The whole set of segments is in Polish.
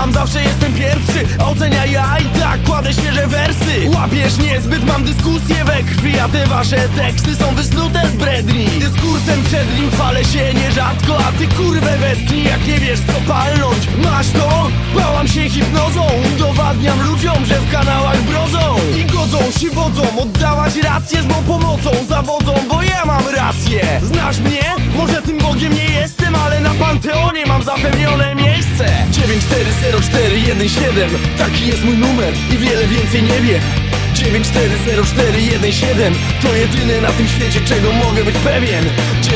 tam zawsze jestem pierwszy. Ocenia ja i tak kładę świeże wersy. Łapiesz niezbyt, mam dyskusję we krwi A te wasze teksty są wysnute z bredni. Dyskursem przed nim chwalę się nierzadko A ty kurwę wetknij, jak nie wiesz co palnąć. Masz to? Bałam się hipnozą. Udowadniam ludziom, że w kanałach brodzą I godzą się wodzą Oddawać rację z mą pomocą. Zawodzą, bo ja mam rację. Znasz mnie? Może tym zapewnione miejsce 9404117 Taki jest mój numer i wiele więcej nie wiem. 9404117 To jedyne na tym świecie, czego mogę być pewien. 9404117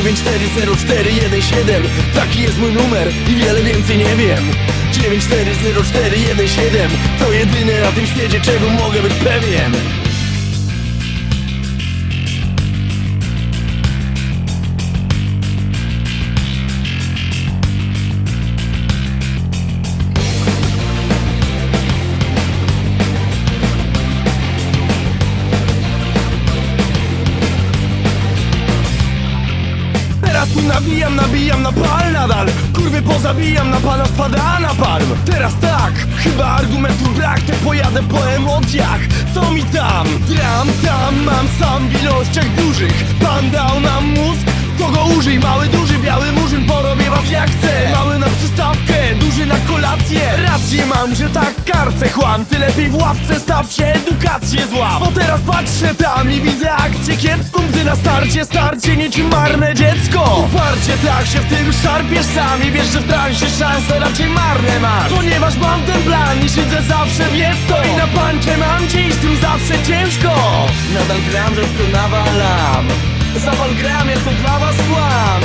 Taki jest mój numer i wiele więcej nie wiem. 9404117 To jedyne na tym świecie, czego mogę być pewien Teraz tu nawijam, nabijam na pal nadal. Kurwy pozabijam, na pana spada na Teraz tak, chyba argumentu brak To pojadę po emocjach, co mi tam? Dram tam, mam sam w ilościach dużych. Pan dał nam mózg, to go użyj Mały, duży, karce chłam Ty lepiej w ławce staw się, edukację zła Bo teraz patrzę tam i widzę akcję kiepską Gdy na starcie, starcie niczym marne dziecko. Uparcie tak się w tym szarpiesz sam I wiesz, że w transie szanse raczej marne masz. Ponieważ mam ten plan i siedzę zawsze wiedz to I na pancie mam i z tym zawsze ciężko. Nadal gram, że w to nawalam Zawal gram, jak to dla was kłam.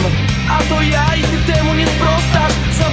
A to ja i ty temu nie sprostasz. Za